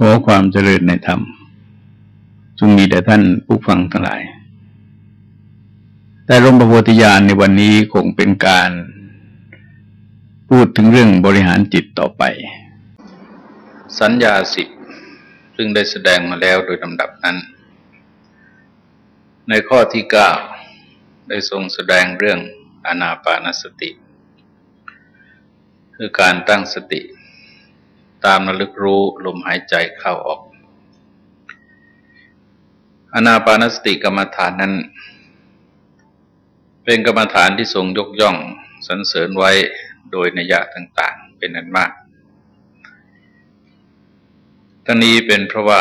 ขอความเจริญในธรรมจงมีแด่ท่านผู้ฟังทั้งหลาย แต่ลมประโพธิญาณในวันนี้คงเป็นการพูดถึงเรื่องบริหารจิตต่อไป สัญญาสิบซึ่งได้แสดงมาแล้วโดยลำดับนั้น ในข้อที่เก้าได้ทรงแสดงเรื่องอนาปานสติ คือการตั้งสติ ตามระลึกรู้ลมหายใจเข้าออก อนาปานสติกรรมฐานนั้น เป็นกรรมฐานที่ทรงยกย่องสรรเสริญไว้โดยนัยะต่างๆ เป็นนันมากทั้งนี้เป็นเพราะว่า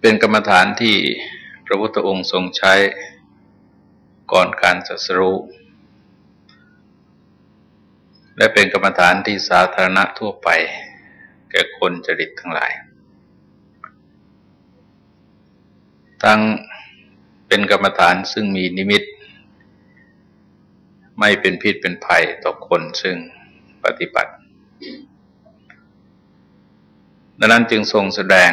เป็นกรรมฐานที่พระพุทธองค์ทรงใช้ก่อนการสัสรู้ และเป็นกรรมฐานที่สาธารณะทั่วไป แก่คนจริตทั้งหลาย ทั้งเป็นกรรมฐานซึ่งมีนิมิต ไม่เป็นพิษเป็นภัยต่อคนซึ่งปฏิบัติ ดังนั้นจึงทรงแสดง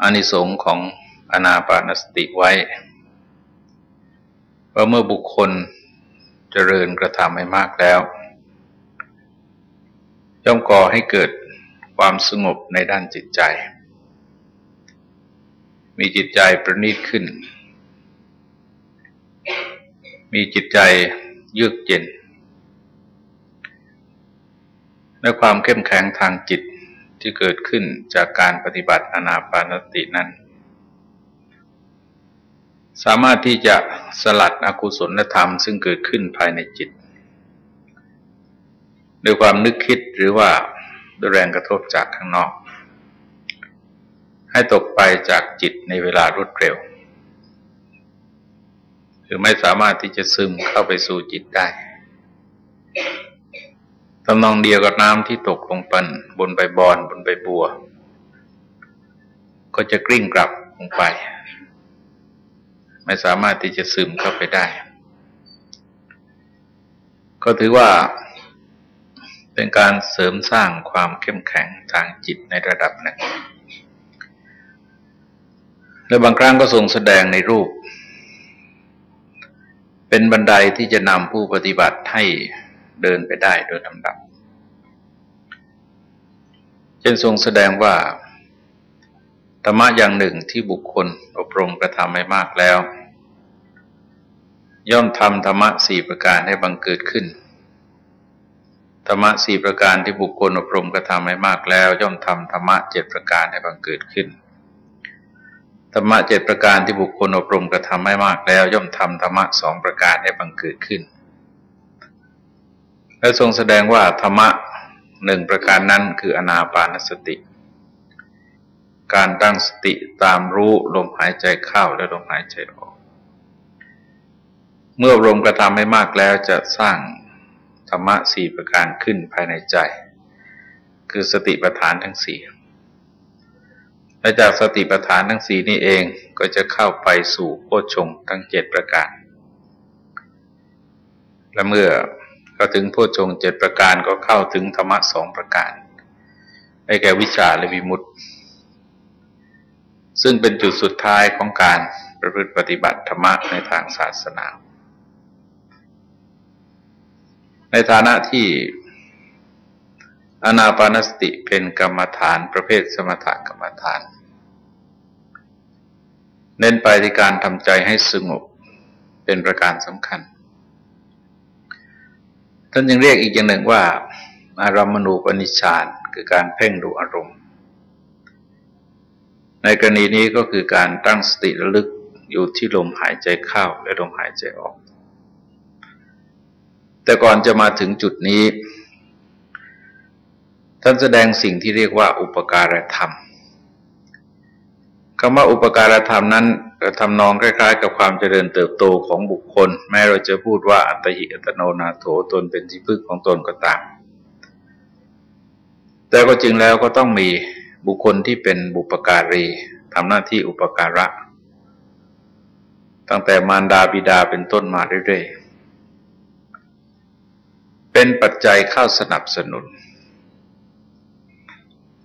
อานิสงส์ของอนาปานสติไว้ว่าเมื่อบุคคล เจริญกระทำให้มากแล้ว ย่อมก่อให้เกิดความสงบในด้านจิตใจ มีจิตใจประณีตขึ้น มีจิตใจเยือกเย็นและความเข้มแข็งทางจิตที่เกิดขึ้นจากการปฏิบัติอนาปานสตินั้น สามารถที่จะสลัดอกุศลธรรม ซึ่งเกิดขึ้นภายในจิตด้วยความนึกคิดหรือว่าด้วยแรงกระทบจากข้างนอก ให้ตกไปจากจิตในเวลารวดเร็วคือไม่สามารถที่จะซึมเข้าไปสู่จิตได้ตำนองเดียวกับน้ำที่ตกลงปันบนใบบอนบนใบบัว ก็จะกลิ้งกลับลงไป ไม่สามารถที่จะซึมเข้าไปได้ ก็ถือว่าเป็นการเสริมสร้างความเข้มแข็งทางจิตในระดับหนึ่งและบางครั้งก็ทรงแสดงในรูป เป็นบันไดที่จะนำผู้ปฏิบัติให้เดินไปได้โดยลำดับเช่นทรงแสดงว่า ธรรมะอย่างหนึ่งที่บุคคลอบรมกระทำให้มากแล้ว ย่อมทำธรรมะสี่ประการให้บังเกิดขึ้นธรรมะสี่ประการที่บุคคลอบรมกระทำให้มากแล้ว ย่อมทำธรรมะเจ็ดประการให้บังเกิดขึ้นธรรมะเจ็ดประการที่บุคคลอบรมกระทำให้มากแล้ว ย่อมทำธรรมะสองประการให้บังเกิดขึ้น และทรงแสดงว่าธรรมะหนึ่งประการนั้นคืออนาปานสติ การตั้งสติตามรู้ลมหายใจเข้าและลมหายใจออก เมื่อลมกระทำให้มากแล้วจะสร้างธรรมะสี่ประการขึ้นภายในใจ คือสติปัฏฐานทั้งสี่และจากสติปัฏฐานทั้งสี่นี้เองก็จะเข้าไปสู่โพชงทั้งเจ็ดประการ และเมื่อเข้าถึงโพชงเจ็ดประการก็เข้าถึงธรรมะสองประการได้แก่วิชาและวิมุตติ ซึ่งเป็นจุดสุดท้ายของการประพฤติปฏิบัติธรรมะในทางศาสนา ในฐานะที่อนาปานสติเป็นกรรมฐานประเภทสมถกรรมฐาน เน้นไปที่การทำใจให้สงบเป็นประการสำคัญ ท่านยังเรียกอีกอย่างหนึ่งว่า อารามณูปนิชฌานคือการเพ่งดูอารมณ์ ในกรณีนี้ก็คือการตั้งสติระลึกอยู่ที่ลมหายใจเข้าและลมหายใจออก แต่ก่อนจะมาถึงจุดนี้ ท่านแสดงสิ่งที่เรียกว่าอุปการธรรมคำว่าอุปการธรรมนั้นทำนองคล้ายๆ กับความเจริญเติบโตของบุคคล แม้เราจะพูดว่าอัตหิอัตโนนาโถตนเป็นที่พึ่งของตนก็ตาม แต่ก็จริงแล้วก็ต้องมี บุคคลที่เป็นบุปการีทำหน้าที่อุปการะ ตั้งแต่มารดาบิดาเป็นต้นมาเรื่อยๆ เป็นปัจจัยเข้าสนับสนุน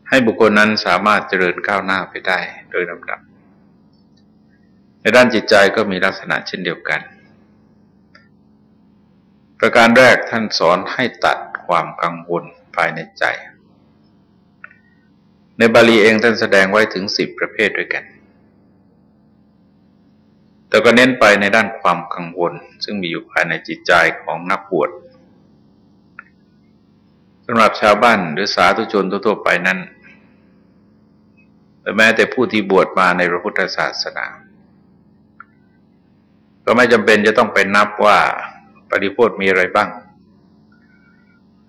ให้บุคคลนั้นสามารถเจริญก้าวหน้าไปได้โดยลำดับ ในด้านจิตใจก็มีลักษณะเช่นเดียวกัน ประการแรกท่านสอนให้ตัดความกังวลภายในใจ ในบาลีเองท่านแสดงไว้ถึงสิบประเภทด้วยกัน แต่ก็เน้นไปในด้านความกังวล ซึ่งมีอยู่ภายในจิตใจของนักบวชสำหรับชาวบ้านหรือสาธุชนทั่วไปนั้นแต่แม้แต่ผู้ที่บวชมาในพระพุทธศาสนา ก็ไม่จำเป็นจะต้องไปนับว่าปฏิโพธมีอะไรบ้าง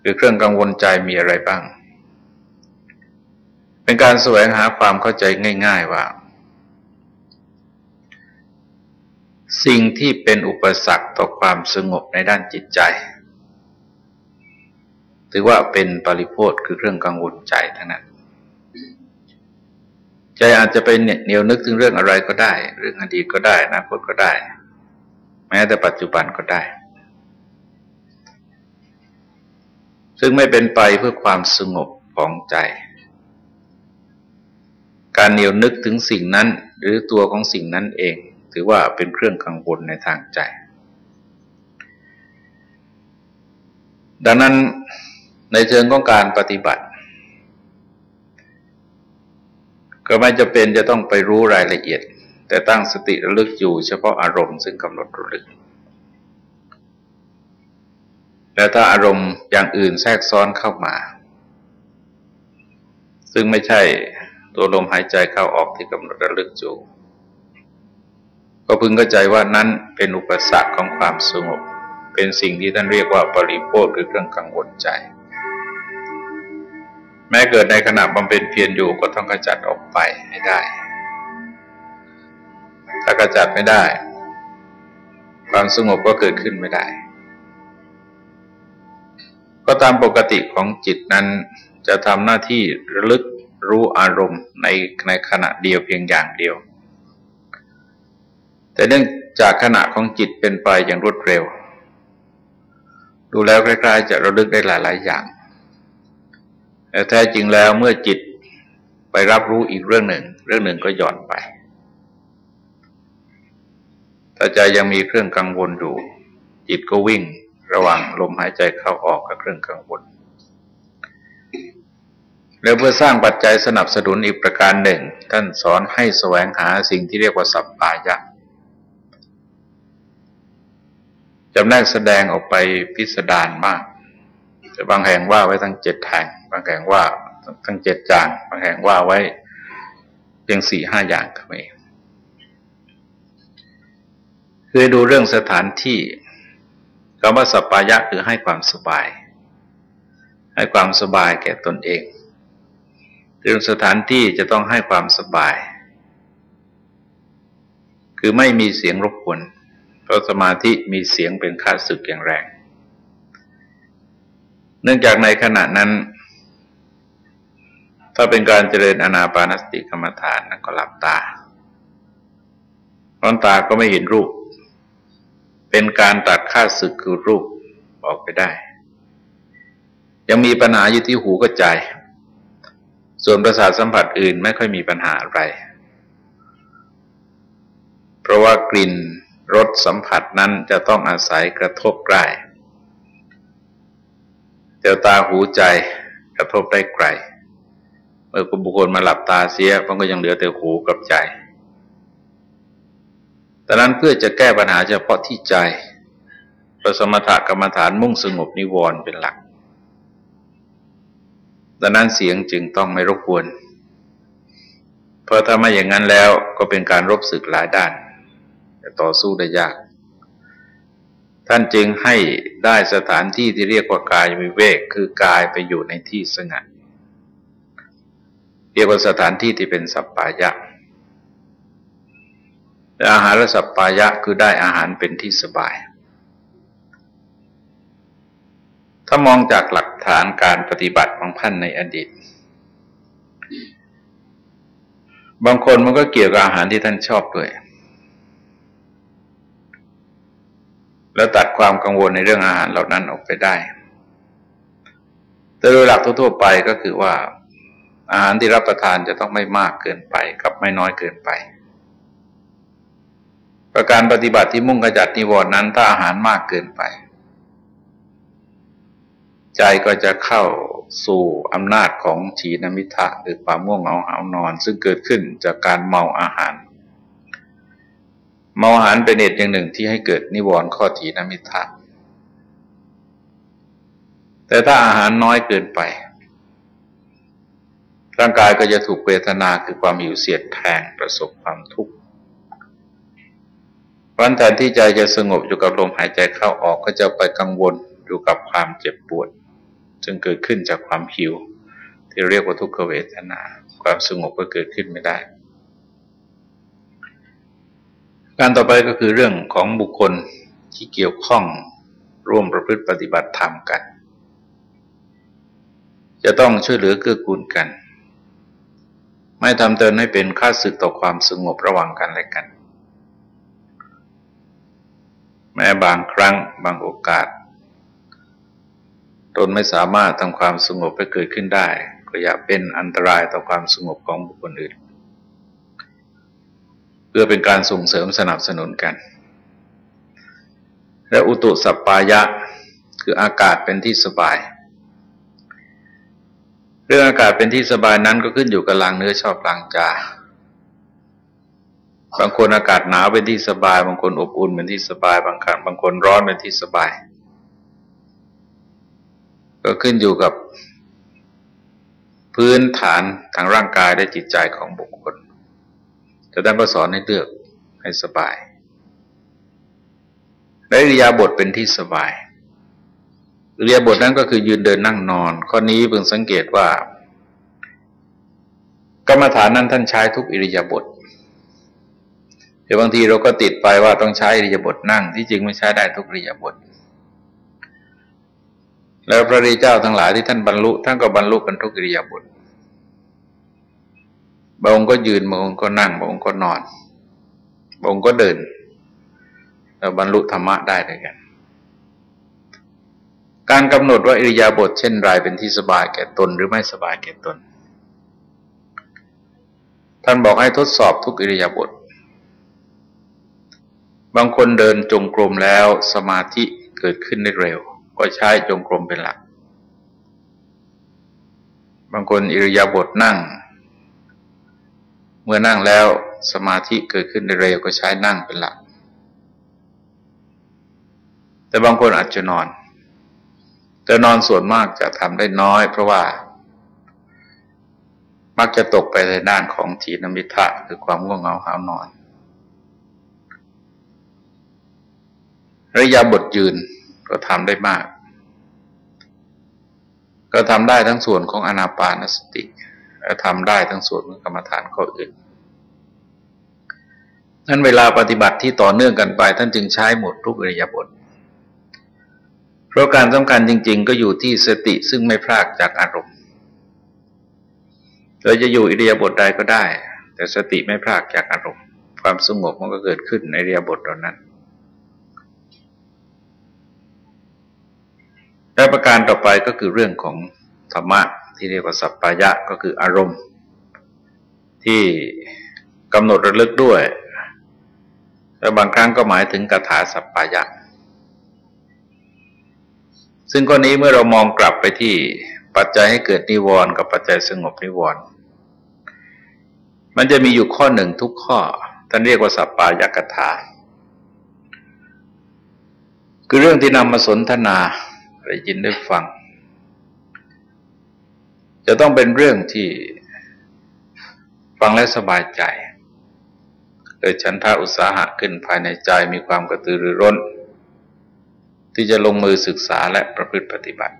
หรือเครื่องกังวลใจมีอะไรบ้าง เป็นการแสวงหาความเข้าใจง่าย ๆว่า สิ่งที่เป็นอุปสรรคต่อความสงบในด้านจิตใจ ถือว่าเป็นปริโพธคือเครื่องกังวลใจทั้งนั้นใจอาจจะไปเหนียวนึกถึงเรื่องอะไรก็ได้ เรื่องอดีตก็ได้อนาคตก็ได้ แม้แต่ปัจจุบันก็ได้ ซึ่งไม่เป็นไปเพื่อความสงบของใจ การเหนียวนึกถึงสิ่งนั้น หรือตัวของสิ่งนั้นเอง ถือว่าเป็นเครื่องกังวลในทางใจ ดังนั้นในเชิงของการปฏิบัติ ก็ไม่จะเป็นจะต้องไปรู้รายละเอียด แต่ตั้งสติระลึกอยู่เฉพาะอารมณ์ซึ่งกำหนดระลึกแล้วถ้าอารมณ์อย่างอื่นแทรกซ้อนเข้ามา ซึ่งไม่ใช่ ตัวลมหายใจเข้าออกที่กำหนดระลึกอยู่ก็พึงเข้าใจว่านั้นเป็นอุปสรรคของความสงบ เป็นสิ่งที่ท่านเรียกว่าปริโภคหรือเครื่องกังวลใจ แม้เกิดในขณะบำเพ็ญเพียรอยู่ก็ต้องกระจัดออกไปให้ได้ ถ้ากระจัดไม่ได้ ความสงบก็เกิดขึ้นไม่ได้ ก็ตามปกติของจิตนั้นจะทำหน้าที่ระลึก รู้อารมณ์ในในขณะเดียวเพียงอย่างเดียว แต่เนื่องจากขณะของจิตเป็นไปอย่างรวดเร็ว ดูแล้วคล้ๆจะระลึกได้หลาย ๆ อย่างแต่แท้จริงแล้วเมื่อจิตไปรับรู้อีกเรื่องหนึ่ง เรื่องหนึ่งก็หย่อนไปถ้าใจยังมีเครื่องกังวลอยู่ จิตก็วิ่งระหว่างลมหายใจเข้าออกกับเครื่องกังวล แล้วเพื่อสร้างปัจจัยสนับสนุนอีกประการหนึ่ง ท่านสอนให้แสวงหาสิ่งที่เรียกว่าสัพพายะจำแนกแสดงออกไปพิสดารมาก แต่บางแห่งว่าไว้ทั้งเจ็ดแห่ง บางแห่งว่าทั้งเจ็ดจานบางแห่งว่าไว้เพียงสี่ห้าอย่างก็มีคือดูเรื่องสถานที่คำว่าสปายะคือให้ความสบาย ให้ความสบายแก่ตนเอง เรื่องสถานที่จะต้องให้ความสบาย คือไม่มีเสียงรบกวน เพราะสมาธิมีเสียงเป็นค่าศึกอย่างแรง เนื่องจากในขณะนั้น ถ้าเป็นการเจริญอนาปานสติกรรมฐานนั้นก็หลับตาร้อนตาก็ไม่เห็นรูป เป็นการตัดค่าศึกคือรูปออกไปได้ ยังมีปัญหาอยู่ที่หูกับใจ ส่วนประสาทสัมผัสอื่นไม่ค่อยมีปัญหาอะไร เพราะว่ากลิ่นรสสัมผัสนั้นจะต้องอาศัยกระทบใกล้เดี๋ยวตาหูใจกระทบได้ไกล เมื่อบุคคลมาหลับตาเสียมันก็ยังเหลือแต่หูกับใจแต่นั้นเพื่อจะแก้ปัญหาเฉพาะที่ใจ ประสมถกรรมฐานมุ่งสงบนิวรณ์เป็นหลัก ดังนั้นเสียงจึงต้องไม่รบกวน เพราะถ้าไม่อย่างนั้นแล้วก็เป็นการรบศึกหลายด้านจะต่อสู้ได้ยาก ท่านจึงให้ได้สถานที่ที่เรียกว่ากายวิเวกคือกายไปอยู่ในที่สงัด เรียกว่าสถานที่ที่เป็นสัปปายะแต่อาหารสัปปายะคือได้อาหารเป็นที่สบาย ถ้ามองจากหลัก ฐานการปฏิบัติของท่านในอดีต บางคนมันก็เกี่ยวกับอาหารที่ท่านชอบด้วย แล้วตัดความกังวลในเรื่องอาหารเหล่านั้นออกไปได้ แต่โดยหลักทั่วไปก็คือว่า อาหารที่รับประทานจะต้องไม่มากเกินไปกับไม่น้อยเกินไปประการปฏิบัติที่มุ่งกระจัดนิวรณ์นั้นถ้าอาหารมากเกินไป ใจก็จะเข้าสู่อำนาจของฉีนมิทะหรือความง่วงเหงาหานอน ซึ่งเกิดขึ้นจากการเมาอาหาร เมาอาหารเป็นเหตุอย่างหนึ่งที่ให้เกิดนิวรณ์ข้อถีนมิทะแต่ถ้าอาหารน้อยเกินไป ร่างกายก็จะถูกเวทนาคือความหิวเสียดแทงประสบความทุกข์วันแทนที่ใจจะสงบอยู่กับลมหายใจเข้าออกก็จะไปกังวลอยู่กับความเจ็บปวด จึงเกิดขึ้นจากความหิว ที่เรียกว่าทุกขเวทนา ความสงบก็เกิดขึ้นไม่ได้ การต่อไปก็คือเรื่องของบุคคลที่เกี่ยวข้องร่วมประพฤติปฏิบัติธรรมกัน จะต้องช่วยเหลือเกื้อกูลกัน ไม่ทำเตินให้เป็นค่าศึกต่อความสงบระหว่างกันและกัน แม้บางครั้งบางโอกาส ตนไม่สามารถทำความสงบให้เกิดขึ้นได้ ก็อย่าเป็นอันตรายต่อความสงบของบุคคลอื่น เพื่อเป็นการส่งเสริมสนับสนุนกัน และอุตุสัปปายะคืออากาศเป็นที่สบาย เรื่องอากาศเป็นที่สบายนั้นก็ขึ้นอยู่กับลางเนื้อชอบลางจาบางคนอากาศหนาวเป็นที่สบาย บางคนอบอุ่นเป็นที่สบาย บางครั้งบางคนร้อนเป็นที่สบาย ก็ขึ้นอยู่กับพื้นฐานทางร่างกายและจิตใจของบุคคลจะท่านก็สอนให้เลือกให้สบายและอิริยาบถเป็นที่สบายอิริยาบถนั้นก็คือยืนเดินนั่งนอน ข้อนี้เพิ่งสังเกตว่า กรรมฐานนั้นท่านใช้ทุกอิริยาบถแต่บางทีเราก็ติดไปว่าต้องใช้อิริยาบถนั่ง ที่จริงไม่ใช้ได้ทุกอิริยาบถ แล้วพระรีเจ้าทั้งหลายที่ท่านบรรลุท่านก็บรรลุกันทุกอิริยาบถบางองค์ก็ยืนบางองค์ก็นั่งบางองค์ก็นอนบางองค์ก็เดินแล้วบรรลุธรรมะได้ด้วยกัน การกำหนดว่าอิริยาบถเช่นไรเป็นที่สบายแก่ตนหรือไม่สบายแก่ตน ท่านบอกให้ทดสอบทุกอิริยาบถบางคนเดินจงกรมแล้วสมาธิเกิดขึ้นได้เร็ว ก็ใช้จงกรมเป็นหลัก บางคนอิริยาบถนั่ง เมื่อนั่งแล้วสมาธิเกิดขึ้นเร็วก็ใช้นั่งเป็นหลัก แต่บางคนอาจจะนอน แต่นอนส่วนมากจะทำได้น้อย เพราะว่า มักจะตกไปในด้านของทีนมิทะคือความง่วงเหงาหานอนระยะบทยืน ก็ทำได้มาก ก็ทำได้ทั้งส่วนของอนาปานสติและทำได้ทั้งส่วนของกรรมฐานข้ออื่นนั้นเวลาปฏิบัติที่ต่อเนื่องกันไป ท่านจึงใช้หมดทุกอริยบทเพราะการสำคัญจริง ๆ ก็อยู่ที่สติซึ่งไม่พลากจากอารมณ์เราจะอยู่อิริยาบถใดก็ได้ แต่สติไม่พลากจากอารมณ์ ความสงบมันก็เกิดขึ้นในอิริยาบถเหล่านั้น และประการต่อไปก็คือเรื่องของธรรมะที่เรียกว่าสัพพายะก็คืออารมณ์ ที่กำหนดระลึกด้วย และบางครั้งก็หมายถึงกถาสัพพายะ ซึ่งข้อนี้เมื่อเรามองกลับไปที่ปัจจัยให้เกิดนิวรณ์กับปัจจัยสงบนิวรณ์มันจะมีอยู่ข้อหนึ่งทุกข้อท่านเรียกว่าสัพพายกถาคือเรื่องที่นำมาสนทนา ได้ยินได้ฟัง จะต้องเป็นเรื่องที่ฟังและสบายใจเกิดฉันทาอุตสาหะขึ้นภายในใจมีความกระตือรือร้น ที่จะลงมือศึกษาและประพฤติปฏิบัติ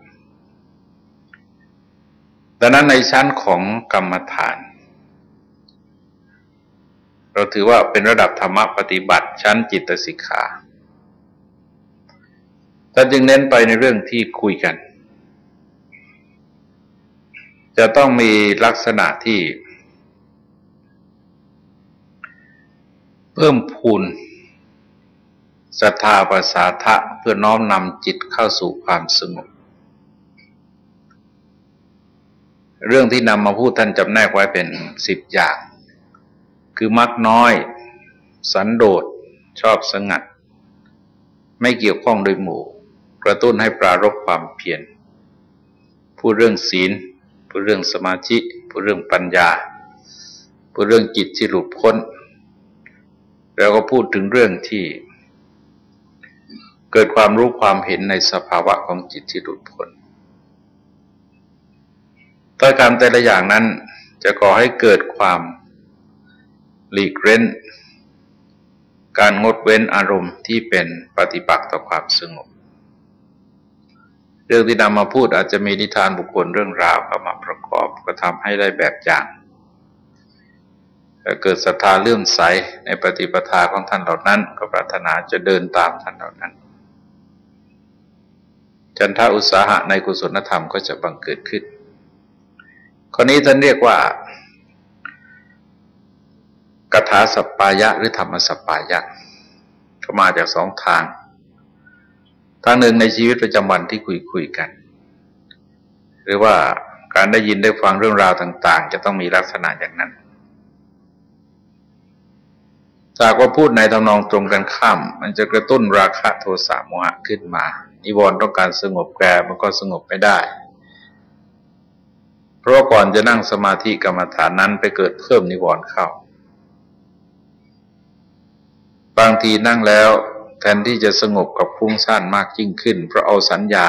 ดังนั้นในชั้นของกรรมฐาน เราถือว่าเป็นระดับธรรมปฏิบัติชั้นจิตสิกขา ท่านจึงเน้นไปในเรื่องที่คุยกัน จะต้องมีลักษณะที่ เพิ่มพูนศรัทธาภาษาทะเพื่อน้อมนำจิตเข้าสู่ความสงบเรื่องที่นำมาพูดท่านจำแนกไว้เป็นสิบอย่าง คือมักน้อย สันโดษชอบสงัด ไม่เกี่ยวข้องโดยหมู่ กระตุ้นให้ปรารบความเพียรพูดเรื่องศีลพูดเรื่องสมาธิพูดเรื่องปัญญาพูดเรื่องจิตที่หลุดพ้น แล้วก็พูดถึงเรื่องที่ เกิดความรู้ความเห็นในสภาวะของจิตที่หลุดพ้นถ้อยคำแต่ละอย่างนั้นจะก่อให้เกิดความหลีกเล่นการงดเว้นอารมณ์ที่เป็นปฏิปักษ์ต่อความสงบ รื่องที่นำมาพูดอาจจะมีนิทานบุคคลเรื่องราวเข้ามาประกอบก็ทำให้ได้แบบอย่างเกิดศรัทธาเลื่อมใสในปฏิปทาของท่านเหล่านั้น ก็ปรารถนาจะเดินตามท่านเหล่านั้น จันทาอุตสาหะในกุศลธรรมก็จะบังเกิดขึ้นข้อนี้ท่านเรียกว่ากถาสัปปายะหรือธรรมสัปปายะก็มาจากสองทาง ทางหนึ่งในชีวิตประจำวันที่คุยคุยกัน หรือว่าการได้ยินได้ฟังเรื่องราวต่าง ๆ จะต้องมีลักษณะอย่างนั้นจากว่าพูดในทำนองตรงกันข้าม มันจะกระตุ้นราคะโทสะโมหะขึ้นมา นิวรณ์ต้องการสงบแกมันก็สงบไม่ได้ เพราะก่อนจะนั่งสมาธิกรรมฐานนั้นไปเกิดเพิ่มนิวรณ์เข้า บางทีนั่งแล้ว แทนที่จะสงบกับฟุ้งซ่านมากยิ่งขึ้น เพราะเอาสัญญา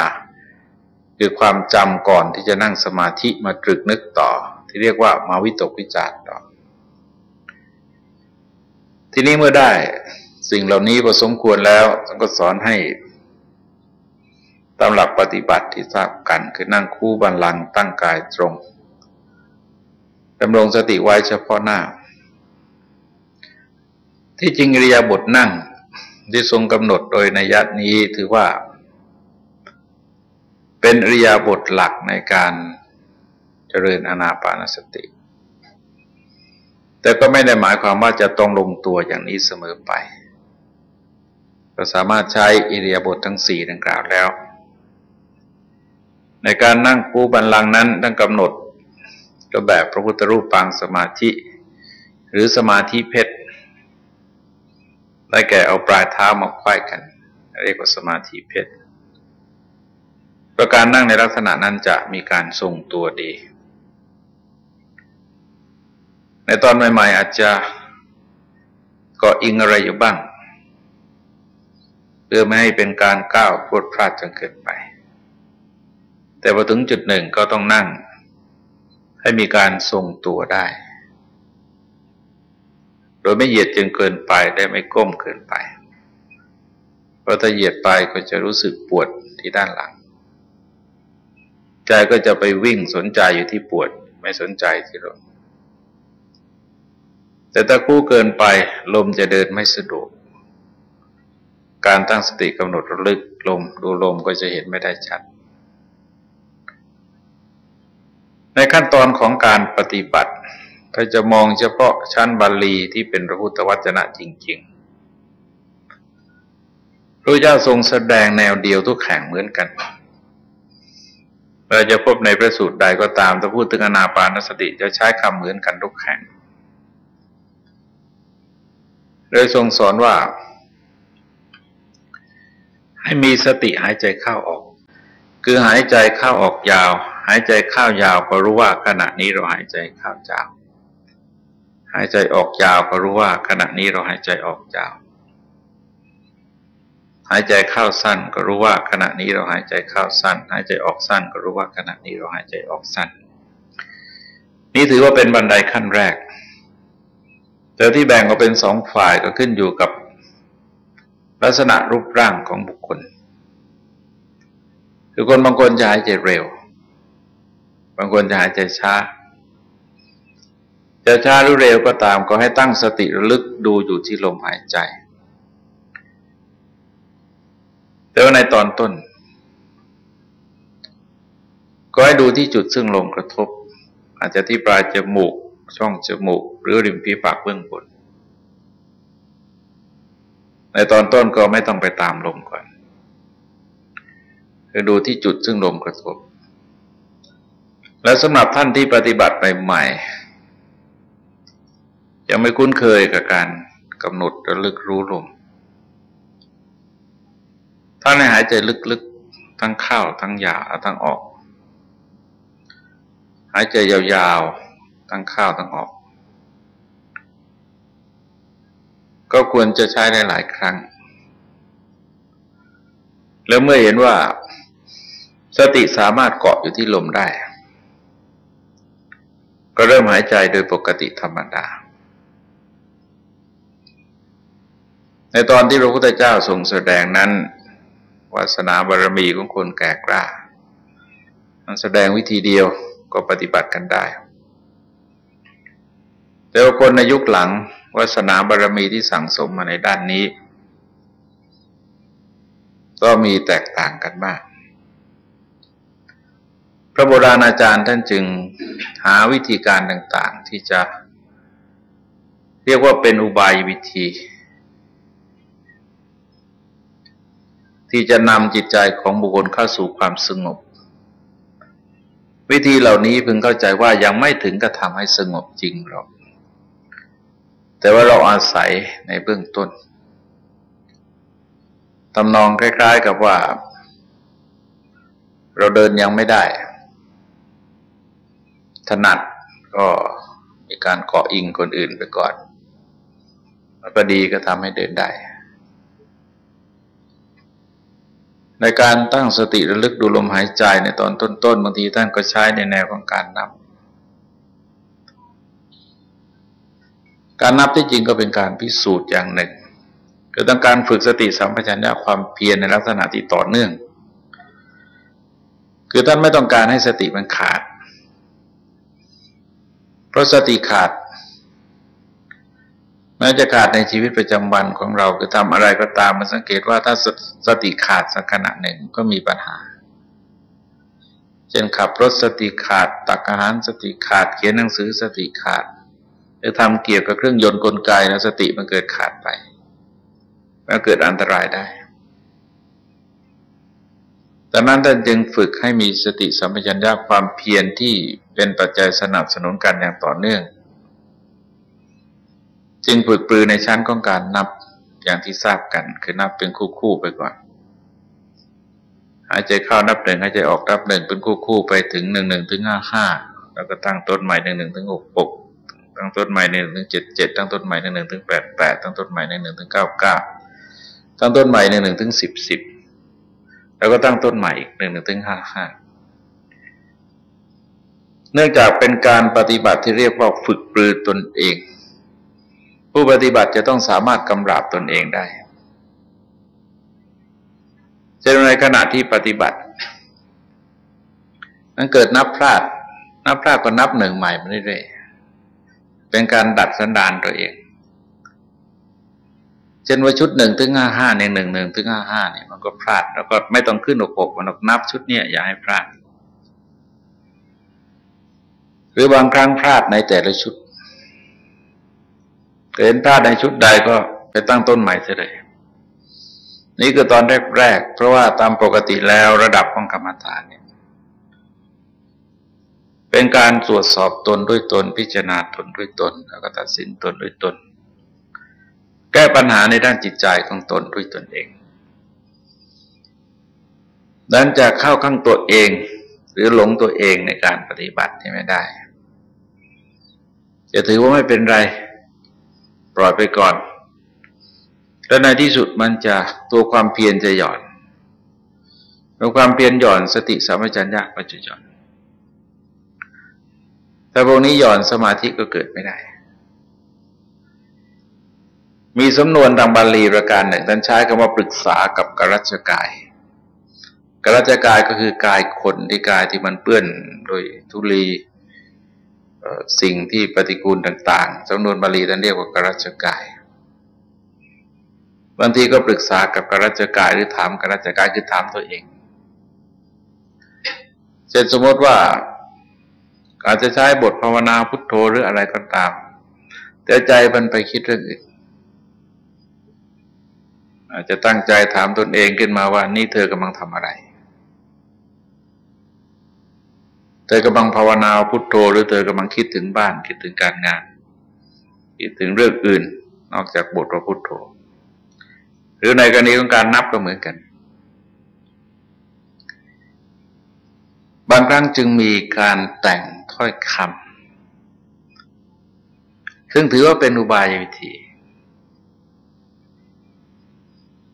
คือความจำก่อนที่จะนั่งสมาธิมาตรึกนึกต่อ ที่เรียกว่ามาวิตกวิจารต่อ ทีนี้เมื่อได้สิ่งเหล่านี้พอสมควรแล้วก็สอนให้ตามหลักปฏิบัติที่ทราบกัน คือนั่งคู่บันลังตั้งกายตรงดำรงสติไว้เฉพาะหน้า ที่จริงริยาบทนั่ง ที่ทรงกำหนดโดยในยัดนี้ถือว่า เป็นอริยาบทหลักในการเจริญอนาปานสติ แต่ก็ไม่ได้หมายความว่าจะต้องลงตัวอย่างนี้เสมอไป ก็สามารถใช้อิริยาบถททั้งสี่ดังกล่าวแล้ว ในการนั่งคูบันลังนั้นต้องกำหนดก็แบบพระพุทธรูปปางสมาธิ หรือสมาธิเพชร ได้แก่เอาปลายเท้ามาควายกัน เรียกว่าสมาธิเพชรประการนั่งในลักษณะนั้นจะมีการทรงตัวดี ในตอนใหม่ ๆ อาจจะก็อิงอะไรอยู่บ้าง เพื่อไม่ให้เป็นการก้าวพวดพลาดจนเกินไป แต่พอถึงจุดหนึ่งก็ต้องนั่ง ให้มีการทรงตัวได้ โดยไม่เหยียดจนเกินไปได้ไม่ก้มเกินไป เพราะถ้าเหยียดไปก็จะรู้สึกปวดที่ด้านหลัง ใจก็จะไปวิ่งสนใจอยู่ที่ปวดไม่สนใจที่ลมแต่ถ้าคู่เกินไปลมจะเดินไม่สะดวก การตั้งสติกำหนดระลึกลมดูลมก็จะเห็นไม่ได้ชัด ในขั้นตอนของการปฏิบัติ ถ้าจะมองเฉพาะชั้นบาลีที่เป็นพระพุทธวจนะจริงๆพระเจ้าทรงแสดงแนวเดียวทุกแห่งเหมือนกัน เราจะพบในพระสูตรใดก็ตามถ้าพูดถึงอนาปานสติจะใช้คำเหมือนกันทุกแห่งโดยทรงสอนว่า ให้มีสติหายใจเข้าออก คือหายใจเข้าออกยาว หายใจเข้ายาวก็รู้ว่าขณะนี้เราหายใจเข้ายาว หายใจออกยาวก็รู้ว่า ขณะนี้เราหายใจออกยาว หายใจเข้าสั้นก็รู้ว่า ขณะนี้เราหายใจเข้าสั้น หายใจออกสั้น ก็รู้ว่าขณะนี้เราหายใจออกสั้น นี่ถือว่าเป็นบันไดขั้นแรก แต่ที่แบ่งออกเป็นสองฝ่ายก็ขึ้นอยู่กับ ลักษณะรูปร่างของบุคคล คือคนบางคนจะหายใจเร็ว บางคนจะหายใจช้า จะช้าหรือเร็วก็ตามก็ให้ตั้งสติระลึกดูอยู่ที่ลมหายใจ แต่ว่าในตอนต้น ก็ให้ดูที่จุดซึ่งลมกระทบ อาจจะที่ปลายจมูก ช่องจมูก หรือริมฝีปากเบื้องบน ในตอนต้นก็ไม่ต้องไปตามลมก่อนคือดูที่จุดซึ่งลมกระทบ แล้วสำหรับท่านที่ปฏิบัติใหม่ๆ ยังไม่คุ้นเคยกับการกำหนดระลึกรู้ลมท่าให้หายใจลึกๆ ทั้งเข้าทั้งยาทั้งออก หายใจยาวๆ ทั้งเข้าทั้งออก ก็ควรจะใช้ได้หลายครั้ง แล้วเมื่อเห็นว่าสติสามารถเกาะอยู่ที่ลมได้ ก็เริ่มหายใจโดยปกติธรรมดา ในตอนที่พระพุทธเจ้าทรงแสดงนั้น วาสนาบารมีของคนแก่กล้า มันแสดงวิธีเดียวก็ปฏิบัติกันได้ แต่ว่าคนในยุคหลัง วาสนาบารมีที่สั่งสมมาในด้านนี้ ก็มีแตกต่างกันมาก พระโบราณอาจารย์ท่านจึงหาวิธีการต่าง ๆ ที่จะเรียกว่าเป็นอุบายวิธี ที่จะนำจิตใจของบุคคลเข้าสู่ความสงบ วิธีเหล่านี้พึงเข้าใจว่ายังไม่ถึงกระทำให้สงบจริงหรอก แต่ว่าเราอาศัยในเบื้องต้นตำนองคล้าย ๆ กับว่า เราเดินยังไม่ได้ ถนัดก็มีการเกาะอิงคนอื่นไปก่อนแล้วก็ดีก็ทำให้เดินได้ ในการตั้งสติระลึกดูลมหายใจในตอนต้นๆบางทีท่านก็ใช้ในแนวของการนับ การนับที่จริงก็เป็นการพิสูจน์อย่างหนึ่งคือต้องการฝึกสติสัมปชัญญะความเพียรในลักษณะที่ต่อเนื่อง คือท่านไม่ต้องการให้สติมันขาด เพราะสติขาด แม้จะขาดในชีวิตประจำวันของเราคือทำอะไรก็ตามมันสังเกตว่าถ้าสติขาดสักขณะหนึ่งก็มีปัญหา เช่นขับรถสติขาด ตักอาหารสติขาด เขียนหนังสือสติขาด หรือทำเกี่ยวกับเครื่องยนต์กลไกแล้วสติมันเกิดขาดไปแล้วเกิดอันตรายได้ดังนั้นท่านจึงฝึกให้มีสติสัมปชัญญะความเพียรที่เป็นปัจจัยสนับสนุนกันอย่างต่อเนื่อง จึงฝึกปรือในชั้นของการนับอย่างที่ทราบกัน คือนับเป็นคู่คู่ไปก่อน หายใจเข้านับหนึ่งหายใจออกนับหนึ่งเป็นคู่คู่ไปถึงหนึ่งหนึ่งถึงห้าห้าแล้วก็ตั้งต้นใหม่หนึ่งหนึ่งถึงหกหกตั้งต้นใหม่หนึ่งถึงเจ็ดเจ็ดตั้งต้นใหม่หนึ่งหนึ่งถึงแปดแปดตั้งต้นใหม่หนึ่งหนึ่งถึงเก้าเก้าตั้งต้นใหม่หนึ่งหนึ่งถึงสิบสิบแล้วก็ตั้งต้นใหม่อีกหนึ่งหนึ่งถึงห้าห้าเนื่องจากเป็นการปฏิบัติที่เรียกว่าฝึกปรือตนเอง ผู้ปฏิบัติจะต้องสามารถกำราบตนเองได้จะในขณะที่ปฏิบัติมันเกิดนับพลาด นับพลาดก็นับหนึ่งใหม่มาเรื่อยๆเป็นการดัดสันดานตัวเองเช่นว่าชุดหนึ่งถึงห้าห้าในหนึ่งหนึ่งถึงห้าห้าเนี่ยมันก็พลาด แล้วก็ไม่ต้องขึ้นอกอกมันนับชุดเนี้ยอย่าให้พลาด หรือบางครั้งพลาดในแต่ละชุด เห็นพลาดในชุดใดก็ไปตั้งต้นใหม่เสียเลยนี่คือตอนแรกๆ เพราะว่าตามปกติแล้วระดับของกรรมฐานเนี่ย เป็นการตรวจสอบตนด้วยตน พิจารณาตนด้วยตน แล้วก็ตัดสินตนด้วยตน แก้ปัญหาในด้านจิตใจของตนด้วยตนเองดันจะเข้าข้างตัวเอง หรือหลงตัวเองในการปฏิบัติที่ไม่ได้ จะถือว่าไม่เป็นไร ปล่อยไปก่อน แล้วในที่สุดมันจะตัวความเพียรจะหย่อนตัวความเพียรหย่อนสติสัมปชัญญะก็จะหย่อน แต่พวกนี้หย่อนสมาธิก็เกิดไม่ได้ มีสำนวนทางบาลีประการหนึ่งท่านใช้คำว่าปรึกษากับกรัชกายกรัชกายก็คือกายคนที่กายที่มันเปื้อนโดยทุลี สิ่งที่ปฏิกูลต่างๆจำนวนบาลีท่านเรียกว่ากรัชกาย บางทีก็ปรึกษากับกรัชกายหรือถามกรัชกายคือถามตัวเองเช่นสมมติว่าอาจจะใช้บทภาวนาพุทโธหรืออะไรก็ตาม แต่ใจมันไปคิดเรื่องอื่นอาจจะตั้งใจถามตนเองขึ้นมาว่านี่เธอกำลังทำอะไร เธอกำลังภาวนาพุทโธหรือเธอกำลังคิดถึงบ้านคิดถึงการงาน คิดถึงเรื่องอื่น นอกจากบทพระพุทโธ หรือในกรณีของการนับก็เหมือนกัน บางครั้งจึงมีการแต่งถ้อยคำซึ่งถือว่าเป็นอุบายวิธี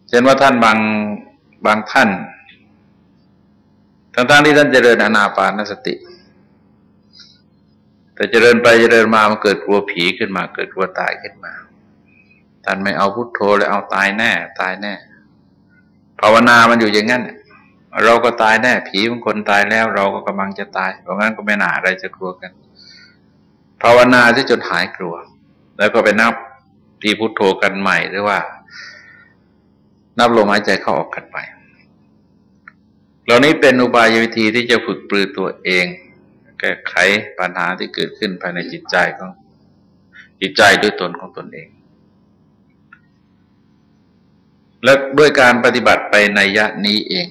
เช่นว่าท่านบางบางท่าน ทั้งๆที่ท่านเจริญอนาปานสติ แต่เจริญไปเจริญมามันเกิดกลัวผีขึ้นมา เกิดกลัวตายขึ้นมาท่านไม่เอาพุทโธเลยเอาตายแน่ ตายแน่ ภาวนามันอยู่อย่างนั้นเราก็ตายแน่ผีบางคนตายแล้ว เราก็กำลังจะตายเพราะงั้นก็ไม่น่าอะไรจะกลัวกัน ภาวนาที่จนหายกลัว แล้วก็ไปนับทีพุทโธกันใหม่หรือว่า นับลมหายใจเข้าออกกันไป เหล่านี้เป็นอุบายวิธีที่จะฝึกปลือตัวเอง แก้ไขปัญหาที่เกิดขึ้นภายในจิตใจของจิตใจด้วยตนของตนเอง และด้วยการปฏิบัติไปในยะนี้เอง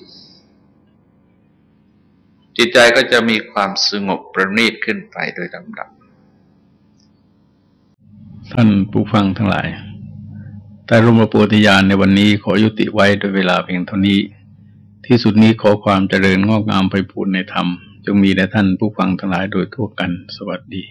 จิตใจก็จะมีความสงบประณีตขึ้นไปโดยลำดับท่านผู้ฟังทั้งหลาย แต่รมโปธิญาณในวันนี้ขอยุติไว้โดยเวลาเพียงเท่านี้ ที่สุดนี้ขอความเจริญงอกงามไปพูนในธรรม จงมีแด่ท่านผู้ฟังทั้งหลายโดยทั่วกันสวัสดี